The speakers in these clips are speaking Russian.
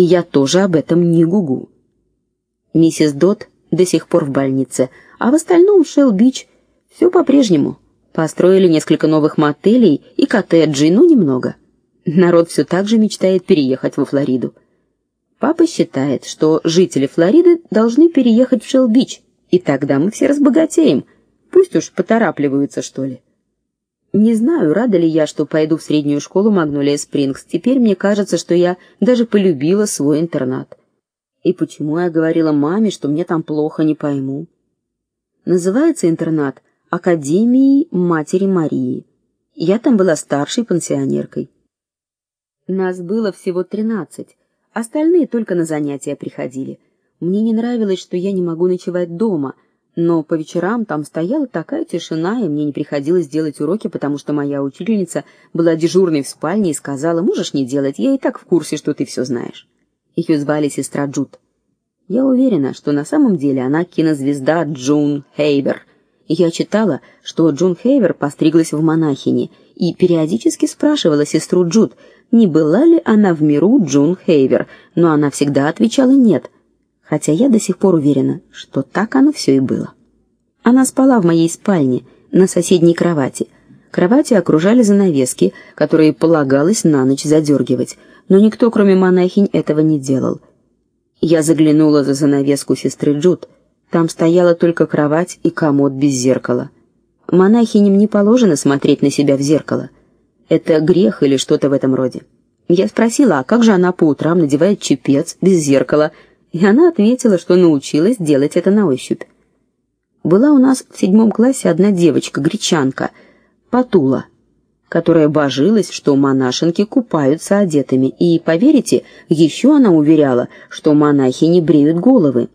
И я тоже об этом не гугу. Миссис Дот до сих пор в больнице, а в остальном Шелл-Бич все по-прежнему. Построили несколько новых мотелей и коттеджей, ну немного. Народ все так же мечтает переехать во Флориду. Папа считает, что жители Флориды должны переехать в Шелл-Бич, и тогда мы все разбогатеем. Пусть уж поторапливаются, что ли. Не знаю, рада ли я, что пойду в среднюю школу Магнолия Спрингс. Теперь мне кажется, что я даже полюбила свой интернат. И почему я говорила маме, что мне там плохо, не пойму. Называется интернат Академией Матери Марии. Я там была старшей пансионеркой. Нас было всего тринадцать, остальные только на занятия приходили. Мне не нравилось, что я не могу ночевать дома, но по вечерам там стояла такая тишина, и мне не приходилось делать уроки, потому что моя учительница была дежурной в спальне и сказала: "Можешь не делать, я и так в курсе, что ты все знаешь". Ее звали сестра Джуд. Я уверена, что на самом деле она кинозвезда Джун Хейвер. Я читала, что Джун Хейвер постриглась в монахини и периодически спрашивала сестру Джуд, не была ли она в миру Джун Хейвер, но она всегда отвечала нет. Хотя я до сих пор уверена, что так оно все и было. Она спала в моей спальне на соседней кровати. Кровати окружали занавески, которые полагалось на ночь задергивать, но никто, кроме монахинь, этого не делал. Я заглянула за занавеску сестры Джуд. Там стояла только кровать и комод без зеркала. Монахиням не положено смотреть на себя в зеркало. Это грех или что-то в этом роде. Я спросила, а как же она по утрам надевает чепец без зеркала? И она ответила, что научилась делать это на ощупь. Была у нас в седьмом классе одна девочка, гречанка, Патула которая божилась, что монашенки купаются одетыми, и, поверите, еще она уверяла, что монахи не бреют головы.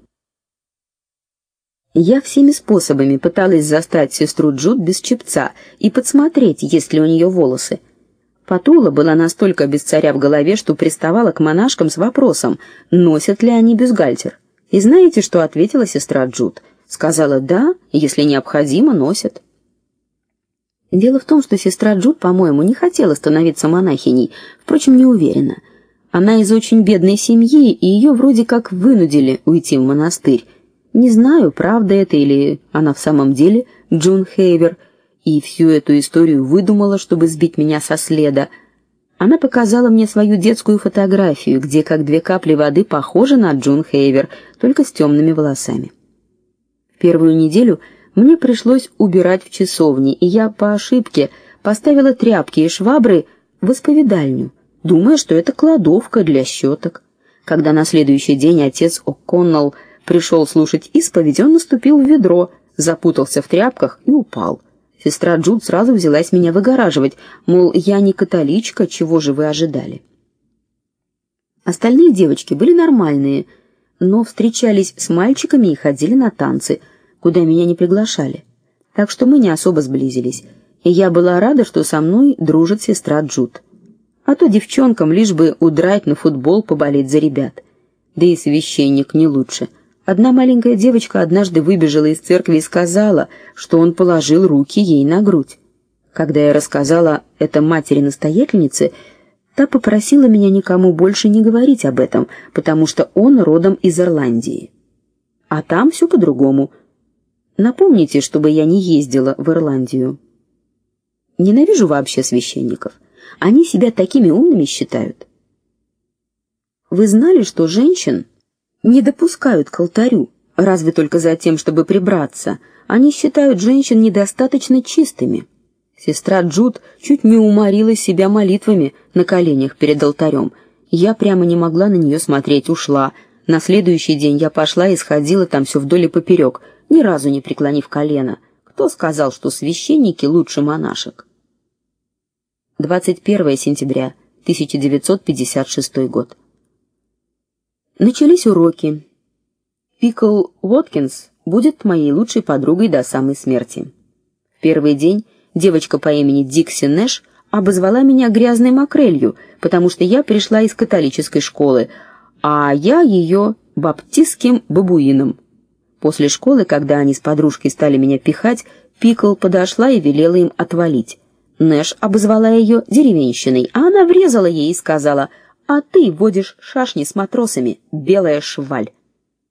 Я всеми способами пыталась застать сестру Джуд без чепца и подсмотреть, есть ли у нее волосы. Патула была настолько без царя в голове, что приставала к монашкам с вопросом, носят ли они бюстгальтер. И знаете, что ответила сестра Джуд? Сказала: "Да, если необходимо, носят". Дело в том, что сестра Джуд, по-моему, не хотела становиться монахиней, впрочем, не уверена. Она из очень бедной семьи, и ее вроде как вынудили уйти в монастырь. Не знаю, правда это или она в самом деле Джун Хейвер, и всю эту историю выдумала, чтобы сбить меня со следа. Она показала мне свою детскую фотографию, где как две капли воды похожа на Джун Хейвер, только с темными волосами. В первую неделю мне пришлось убирать в часовне, и я по ошибке поставила тряпки и швабры в исповедальню, думая, что это кладовка для щеток. Когда на следующий день отец О'Коннелл пришел слушать исповедь, он наступил в ведро, запутался в тряпках и упал. Сестра Джуд сразу взялась меня выгораживать, мол, я не католичка, чего же вы ожидали? Остальные девочки были нормальные, но встречались с мальчиками и ходили на танцы – куда меня не приглашали. Так что мы не особо сблизились, и я была рада, что со мной дружит сестра Джуд. А то девчонкам лишь бы удрать на футбол, поболеть за ребят. Да и священник не лучше. Одна маленькая девочка однажды выбежала из церкви и сказала, что он положил руки ей на грудь. Когда я рассказала это матери-настоятельнице, та попросила меня никому больше не говорить об этом, потому что он родом из Ирландии. А там все по-другому. Напомните, чтобы я не ездила в Ирландию. Ненавижу вообще священников. Они себя такими умными считают. Вы знали, что женщин не допускают к алтарю, разве только за тем, чтобы прибраться. Они считают женщин недостаточно чистыми. Сестра Джуд чуть не уморила себя молитвами на коленях перед алтарем. Я прямо не могла на нее смотреть, ушла. На следующий день я пошла и сходила там все вдоль и поперек ни разу не преклонив колено. Кто сказал, что священники лучше монашек? 21 сентября 1956 год. Начались уроки. Пикл Уоткинс будет моей лучшей подругой до самой смерти. В первый день девочка по имени Дикси Нэш обозвала меня грязной макрелью, потому что я пришла из католической школы, а я ее баптистским бабуином. После школы, когда они с подружкой стали меня пихать, Пикл подошла и велела им отвалить. Нэш обозвала ее деревенщиной, а она врезала ей и сказала: А ты водишь шашни с матросами, белая шваль.